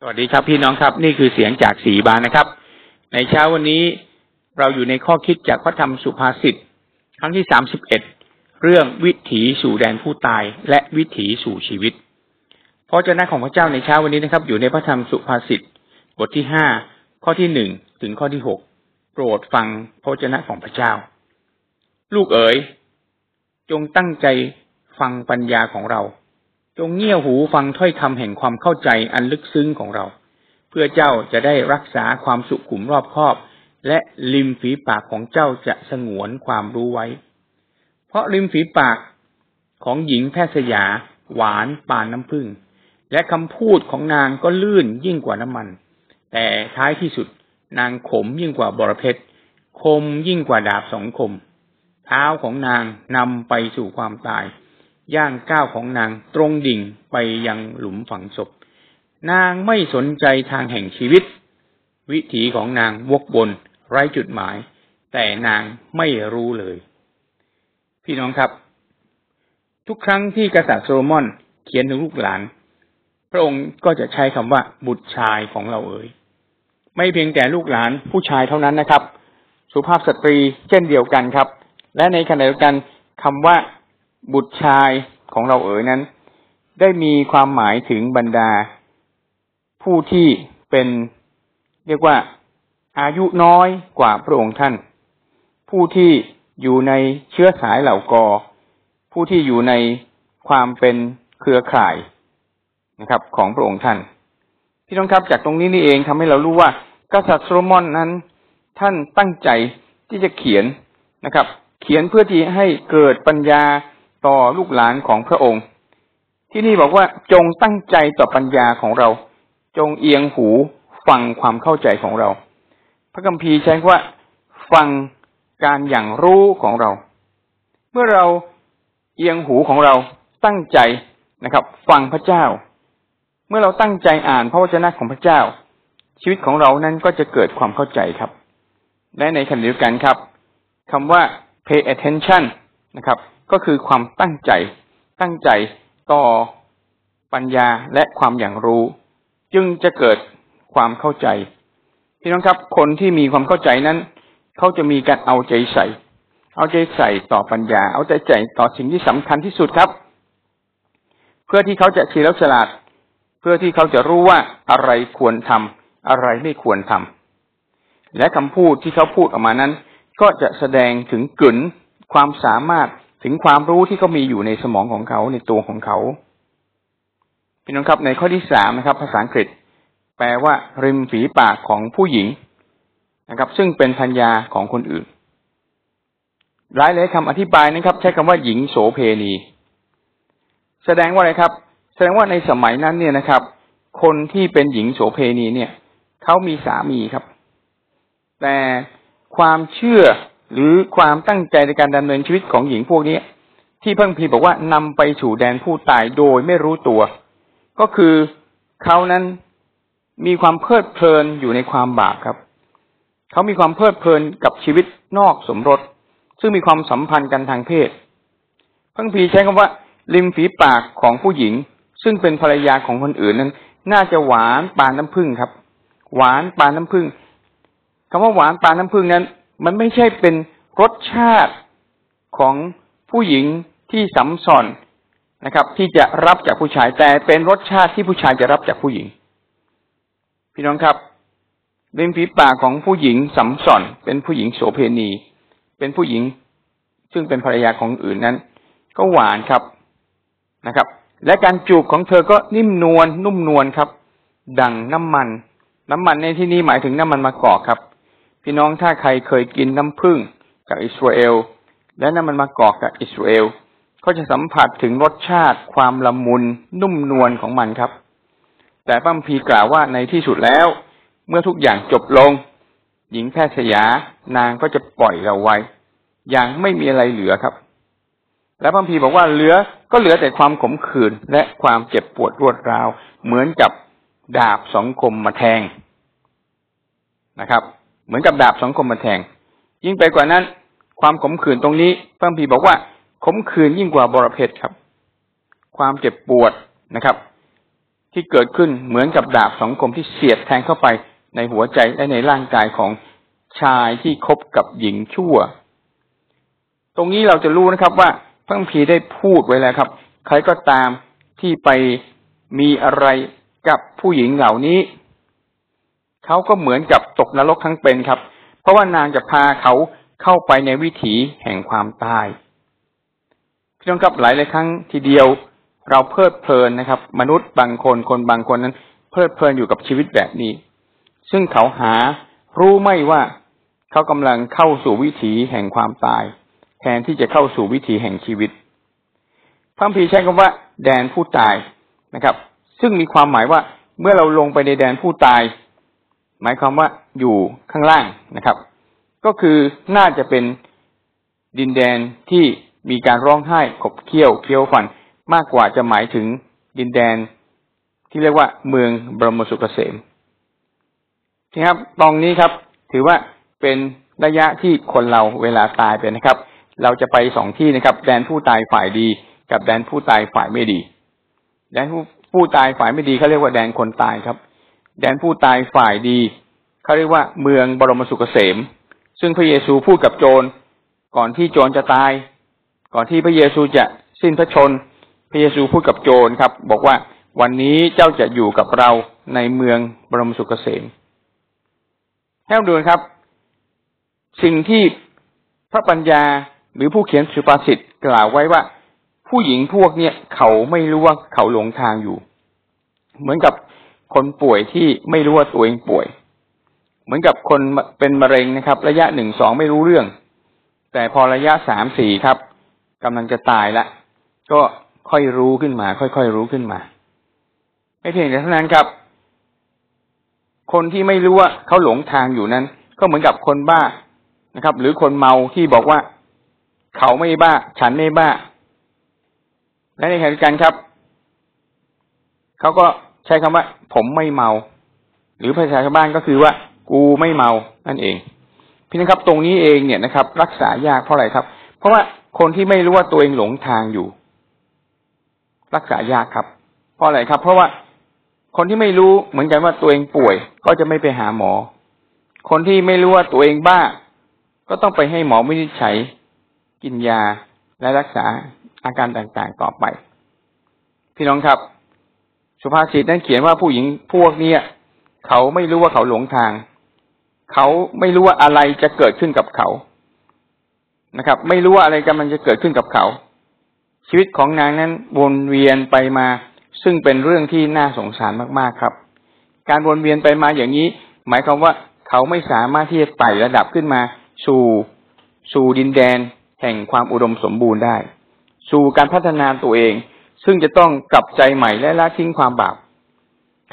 สวัสดีครับพี่น้องครับ นี่คือเสียงจากสีบานนะครับ ในเช้าวันนี้เราอยู่ในข้อคิดจากพระธรรมสุภาษิตครั้งที่สามสิบเอ็ดเรื่องวิถีสู่แดนผู้ตายและวิถีสู่ชีวิตพระเจ้าของพระเจ้าในเช้าวันนี้นะครับ อยู่ในพระธรรมสุภาษิตบทที่ห้าข้อที่หนึ่งถึงข้อที่หกโปรดฟังพระเจ้าของพระเจ้า ลูกเอ๋ยจงตั้งใจฟังปัญญาของเรา จงเงี่ยหูฟังถ้อยคำแห่งความเข้าใจอันลึกซึ้งของเรา เพื่อเจ้าจะได้รักษาความสุขุมรอบคอบ และริมฝีปากของเจ้าจะสงวนความรู้ไว้ เพราะริมฝีปากของหญิงแพทย์สยา หวานปานน้ำผึ้งและคำพูดของนางก็ลื่นยิ่งกว่าน้ำมัน แต่ท้ายที่สุดนางขมยิ่งกว่าบรเพชรคมยิ่งกว่าดาบสองคม เท้าของนางนำไปสู่ความตาย ย่างก้าวของนางตรงดิ่งไปยังหลุมฝังศพ นางไม่สนใจทางแห่งชีวิต วิถีของนางวกบนไร้จุดหมาย แต่นางไม่รู้เลย พี่น้องครับ ทุกครั้งที่กษัตริย์โซโลมอนเขียนถึงลูกหลาน พระองค์ก็จะใช้คำว่าบุตรชายของเราเอ๋ยไม่เพียงแต่ลูกหลานผู้ชายเท่านั้นนะครับ สุภาพสตรีเช่นเดียวกันครับ และในขณะเดียวกันคำว่า บุตรชายของเราเอ๋ยนั้น ได้มีความหมายถึงบรรดา ผู้ที่เป็นเรียกว่าอายุน้อยกว่าพระองค์ท่าน ผู้ที่อยู่ในเชื้อสายเหล่ากอ ผู้ที่อยู่ในความเป็นเครือข่ายนะครับ ของพระองค์ท่านพี่น้องครับจากตรงนี้นี่เองทำให้เรารู้ว่ากษัตริย์โซโลมอนนั้น ท่านตั้งใจที่จะเขียนนะครับ เขียนเพื่อที่ให้เกิดปัญญา ต่อลูกหลานของพระองค์ ที่นี่บอกว่าจงตั้งใจต่อปัญญาของเรา จงเอียงหูฟังความเข้าใจของเรา พระคัมภีร์ใช้ว่าฟังการอย่างรู้ของเรา เมื่อเราเอียงหูของเราตั้งใจนะครับ ฟังพระเจ้า เมื่อเราตั้งใจอ่านพระวจนะของพระเจ้า ชีวิตของเรานั้นก็จะเกิดความเข้าใจครับ และในขณะเดียวกันครับคำว่า pay attention นะครับ ก็คือความตั้งใจ ตั้งใจต่อปัญญาและความอย่างรู้ จึงจะเกิดความเข้าใจพี่น้องครับคนที่มีความเข้าใจนั้น เขาจะมีการเอาใจใส่ เอาใจใส่ต่อปัญญา เอาใจใส่ต่อสิ่งที่สำคัญที่สุดครับ เพื่อที่เขาจะเฉลียวฉลาด เพื่อที่เขาจะรู้ว่าอะไรควรทำอะไรไม่ควรทำและคำพูดที่เขาพูดออกมานั้น ก็จะแสดงถึงกลืนความสามารถ ถึงความรู้ที่เขามีอยู่ในสมองของเขาในตัวของเขาพี่น้องครับในข้อที่สามนะครับ ภาษาอังกฤษ แปลว่า ริมฝีปากของผู้หญิงนะครับ ซึ่งเป็นพัญญาของคนอื่นหลายหลายคำอธิบายนะครับ ใช้คำว่าหญิงโสเพณี แสดงว่าอะไรครับ แสดงว่าในสมัยนั้นเนี่ยนะครับ คนที่เป็นหญิงโสเพณีเนี่ยเขามีสามีครับ แต่ความเชื่อ หรือความตั้งใจในการดำเนินชีวิตของหญิงพวกนี้ที่เพิ่งพีบอกว่านำไปสู่แดนผู้ตายโดยไม่รู้ตัว ก็คือเขานั้นมีความเพลิดเพลินอยู่ในความบาปครับ เขามีความเพลิดเพลินกับชีวิตนอกสมรส ซึ่งมีความสัมพันธ์กันทางเพศ เพิ่งพีใช้คำว่า ริมฝีปากของผู้หญิง ซึ่งเป็นภรรยาของคนอื่นนั้น น่าจะหวานปานน้ำผึ้งครับ หวานปานน้ำผึ้งคำว่าหวานปานน้ำผึ้งนั้น มันไม่ใช่เป็นรสชาติของผู้หญิงที่สัมสอนนะครับ ที่จะรับจากผู้ชายแต่เป็นรสชาติที่ผู้ชายจะรับจากผู้หญิง พี่น้องครับริมฝีปากของผู้หญิงสัมสอนเป็นผู้หญิงโสเพณี เป็นผู้หญิง ซึ่งเป็นภรรยาของอื่นนั้น ก็หวานครับนะครับ และการจูบของเธอก็นิ่มนวลนุ่มนวลครับ ดังน้ำมัน น้ำมันในที่นี้หมายถึงน้ำมันมะกอกครับ พี่น้องถ้าใครเคยกินน้ำผึ้งกับอิสราเอล และน้ำมันมะกอกกับอิสราเอลก็จะสัมผัสถึงรสชาติความละมุนนุ่มนวลของมันครับ แต่ปั้มพีกล่าวว่าในที่สุดแล้ว เมื่อทุกอย่างจบลง หญิงแพทย์สยานางก็จะปล่อยเราไว้ อย่างไม่มีอะไรเหลือครับ และพัมพีบอกว่าเหลือก็เหลือแต่ความขมขื่นและความเจ็บปวดรวดร้าว เหมือนกับดาบสองคมมาแทงนะครับ เหมือนกับดาบสองคมมาแทง ยิ่งไปกว่านั้น ความขมขื่นตรงนี้พระพีบอกว่า ขมขื่นยิ่งกว่าบรเพชรครับ ความเจ็บปวดนะครับ ที่เกิดขึ้นเหมือนกับดาบสองคมที่เสียดแทงเข้าไปในหัวใจและในร่างกายของชายที่คบกับหญิงชั่ว ตรงนี้เราจะรู้นะครับว่าพระคัมภีได้พูดไว้แล้วครับ ใครก็ตามที่ไปมีอะไรกับผู้หญิงเหล่านี้ เขาก็เหมือนกับตกนรกทั้งเป็นครับ เพราะว่านางจะพาเขาเข้าไปในวิถีแห่งความตายพี่น้องครับหลายหลายครั้งทีเดียวเราเพลิดเพลินนะครับ มนุษย์บางคนคนบางคนนั้น เพลิดเพลินอยู่กับชีวิตแบบนี้ ซึ่งเขาหารู้ไม่ว่าเขากำลังเข้าสู่วิถีแห่งความตาย แทนที่จะเข้าสู่วิถีแห่งชีวิตพระพีใช้คำว่า แดนผู้ตายนะครับ ซึ่งมีความหมายว่าเมื่อเราลงไปในแดนผู้ตาย หมายความว่าอยู่ข้างล่างนะครับ ก็คือน่าจะเป็นดินแดนที่มีการร้องไห้ขบเคี้ยวเคี้ยวฟันมากกว่าจะหมายถึงดินแดนที่เรียกว่าเมืองบรมสุขเกษมนะครับตรงนี้ครับ ถือว่าเป็นระยะที่คนเราเวลาตายไปนะครับ เราจะไปสองที่นะครับ แดนผู้ตายฝ่ายดี กับแดนผู้ตายฝ่ายไม่ดี แดนผู้ผู้ตายฝ่ายไม่ดีเขาเรียกว่าแดนคนตายครับ แดนผู้ตายฝ่ายดีเขาเรียกว่าเมืองบรมสุขเกษม ซึ่งพระเยซูพูดกับโจร ก่อนที่โจรจะตาย ก่อนที่พระเยซูจะสิ้นพระชน พระเยซูพูดกับโจรครับ บอกว่าวันนี้เจ้าจะอยู่กับเราในเมืองบรมสุขเกษมให้ดูครับ สิ่งที่พระปัญญาหรือผู้เขียนสุภาษิตกล่าวไว้ว่า ผู้หญิงพวกเนี้ยเขาไม่รู้ว่าเขาหลงทางอยู่ เหมือนกับ คนป่วยที่ไม่รู้ว่าตัวเองป่วย เหมือนกับคนเป็นมะเร็งนะครับ ระยะหนึ่งสองไม่รู้เรื่อง แต่พอระยะสามสี่ครับกำลังจะตายละก็ค่อยรู้ขึ้นมา ค่อยๆรู้ขึ้นมาไม่เพียงแต่เท่านั้นครับ คนที่ไม่รู้ว่าเขาหลงทางอยู่นั้น ก็เหมือนกับคนบ้านะครับ หรือคนเมาที่บอกว่าเขาไม่บ้า ฉันไม่บ้าและในขณะเดียวกันครับเขาก็ ใช้คำว่า ผมไม่เมา หรือภาษาชาวบ้านก็คือว่า กูไม่เมานั่นเอง พี่นะครับ ตรงนี้เองเนี่ยนะครับ รักษายากเพราะอะไรครับ เพราะว่าคนที่ไม่รู้ว่าตัวเองหลงทางอยู่ รักษายากครับ เพราะอะไรครับ เพราะว่าคนที่ไม่รู้เหมือนกันว่าตัวเองป่วย ก็จะไม่ไปหาหมอ คนที่ไม่รู้ว่าตัวเองบ้า ก็ต้องไปให้หมอวินิจฉัย กินยาและรักษาอาการต่างๆต่อไป พี่น้องครับ สุภาษิตนั้นเขียนว่าผู้หญิงพวกเนี้ยเขาไม่รู้ว่าเขาหลงทาง เขาไม่รู้ว่าอะไรจะเกิดขึ้นกับเขานะครับ ไม่รู้ว่าอะไรกำลังจะเกิดขึ้นกับเขา ชีวิตของนางนั้นวนเวียนไปมา ซึ่งเป็นเรื่องที่น่าสงสารมากๆครับ การวนเวียนไปมาอย่างนี้ หมายความว่าเขาไม่สามารถที่จะไต่ระดับขึ้นมา สู่สู่ดินแดน แห่งความอุดมสมบูรณ์ได้ สู่การพัฒนาตัวเอง ซึ่งจะต้องกลับใจใหม่และละทิ้งความบาป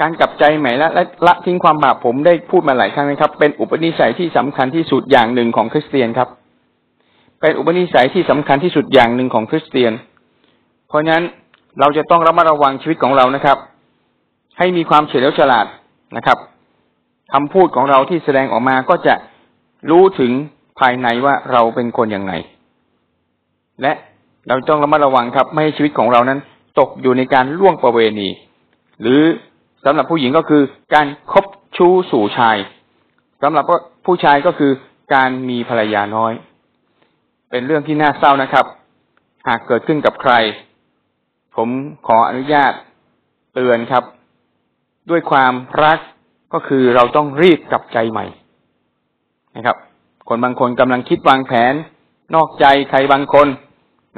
การกลับใจใหม่และละทิ้งความบาปผมได้พูดมาหลายครั้งนะครับ เป็นอุปนิสัยที่สำคัญที่สุดอย่างหนึ่งของคริสเตียนครับ เป็นอุปนิสัยที่สำคัญที่สุดอย่างหนึ่งของคริสเตียน เพราะฉะนั้นเราจะต้องระมัดระวังชีวิตของเรานะครับ ให้มีความเฉลียวฉลาดนะครับคำพูดของเราที่แสดงออกมาก็จะรู้ถึงภายในว่าเราเป็นคนอย่างไง และเราต้องระมัดระวังครับ ไม่ให้ชีวิตของเรานั้น ตกอยู่ในการล่วงประเวณี หรือสำหรับผู้หญิงก็คือการคบชู้สู่ชายสำหรับผู้ชายก็คือการมีภรรยาน้อย เป็นเรื่องที่น่าเศร้านะครับ หากเกิดขึ้นกับใคร ผมขออนุญาตเตือนครับ ด้วยความรักก็คือเราต้องรีบกลับใจใหม่นะครับ คนบางคนกำลังคิดวางแผน นอกใจใครบางคน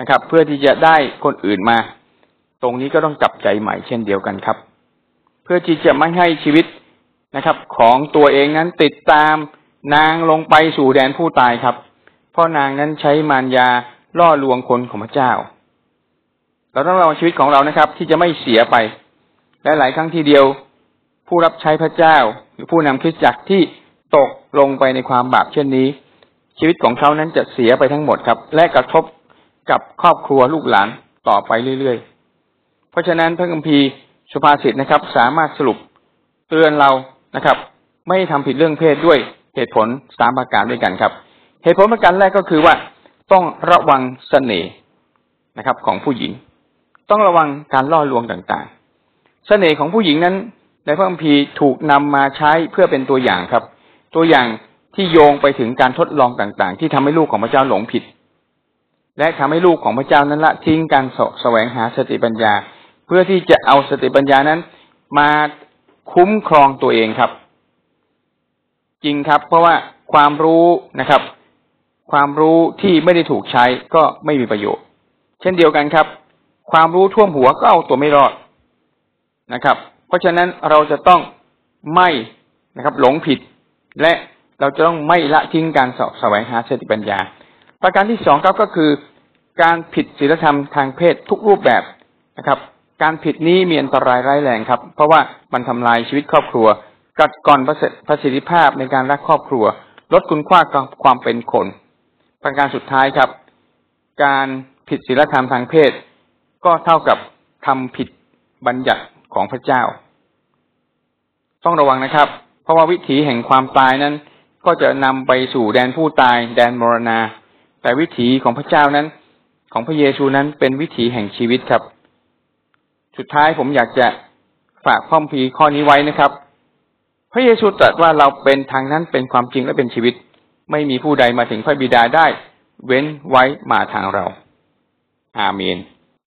นะครับ เพื่อที่จะได้คนอื่นมา ตรงนี้ก็ต้องกลับใจใหม่เช่นเดียวกันครับ เพื่อที่จะไม่ให้ชีวิตนะครับ ของตัวเองนั้นติดตามนางลงไปสู่แดนผู้ตายครับ เพราะนางนั้นใช้มารยาล่อลวงคนของพระเจ้า เราต้องระวังชีวิตของเรานะครับ ที่จะไม่เสียไปและหลายครั้งทีเดียว ผู้รับใช้พระเจ้า หรือผู้นำคริสตจักรที่ตกลงไปในความบาปเช่นนี้ ชีวิตของเขานั้นจะเสียไปทั้งหมดครับ และกระทบกับครอบครัวลูกหลานต่อไปเรื่อยๆ เพราะฉะนั้นพระคัมภีร์สุภาษิตนะครับ สามารถสรุปเตือนเรานะครับ ไม่ทำผิดเรื่องเพศด้วยเหตุผลสามประการด้วยกันครับ เหตุผลประการแรกก็คือว่าต้องระวังสเสน่ห์นะครับ ของผู้หญิง ต้องระวังการล่อลวงต่างๆเเสน่ห์ของผู้หญิงนั้น ในพระคัมภีร์ถูกนำมาใช้เพื่อเป็นตัวอย่างครับ ตัวอย่างที่โยงไปถึงการทดลองต่างๆ ที่ทำให้ลูกของพระเจ้าหลงผิด และทำให้ลูกของพระเจ้านั้นละทิ้งการสแสวงหาสติปัญญา เพื่อที่จะเอาสติปัญญานั้น มาคุ้มครองตัวเองครับ จริงครับ เพราะว่าความรู้นะครับ ความรู้ที่ไม่ได้ถูกใช้ก็ไม่มีประโยชน์ เช่นเดียวกันครับ ความรู้ท่วมหัวก็เอาตัวไม่รอดนะครับ เพราะฉะนั้นเราจะต้องไม่นะครับ หลงผิด และเราจะต้องไม่ละทิ้งการสอบแสวงหาสติปัญญา ประการที่สองครับก็คือ การผิดศีลธรรมทางเพศทุกรูปแบบนะครับ การผิดนี้มีอันตรายร้ายแรงครับ เพราะว่ามันทำลายชีวิตครอบครัว กัดก่อนประสิทธิภาพในการรักครอบครัว ลดคุณค่าความเป็นคนประการสุดท้ายครับ การผิดศีลธรรมทางเพศ ก็เท่ากับทำผิดบัญญัติของพระเจ้า ต้องระวังนะครับ เพราะว่าวิถีแห่งความตายนั้น ก็จะนำไปสู่แดนผู้ตาย แดนมรณา แต่วิถีของพระเจ้านั้น ของพระเยซูนั้นเป็นวิถีแห่งชีวิตครับ สุดท้ายผมอยากจะฝากข้อมพีข้อนี้ไว้นะครับ พระเยซูตรัสว่าเราเป็นทางนั้นเป็นความจริงและเป็นชีวิต ไม่มีผู้ใดมาถึงพระบิดาได้ เว้นไว้มาทางเรา อาเมน